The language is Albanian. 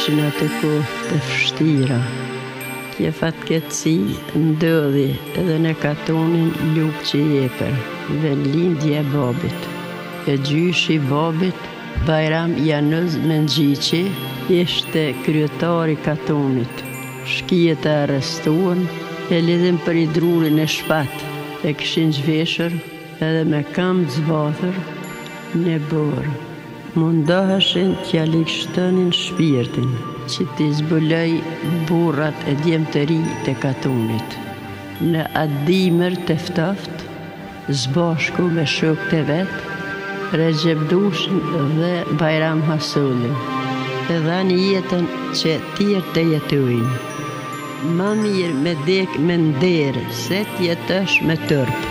ishin atë kohë të vështira. Kjo fatkeqësi ndodhi edhe në katunin Llukë e Epër vendlindje e babit. E gjyshi babit Bajram Januz Menxhiqi ishte kryetar i katunit. Shkijet e arrestuan e lidhin për ni druri në shpat, e kishin zhveshur edhe me kamë zbathur në borë. Mundoheshin t'ja ligshtonin shpirtin, që t'i zbuloj burrat e djemtë e ri të katunit. Në atë dimër të ftohtë, Së bashku me shokët e vet, Rexhep Dushin dhe Bajram Hasulin, e dhanë jetën që tjerë të jetojnë. Ma mirë me dek me nder se të jetosh me turp.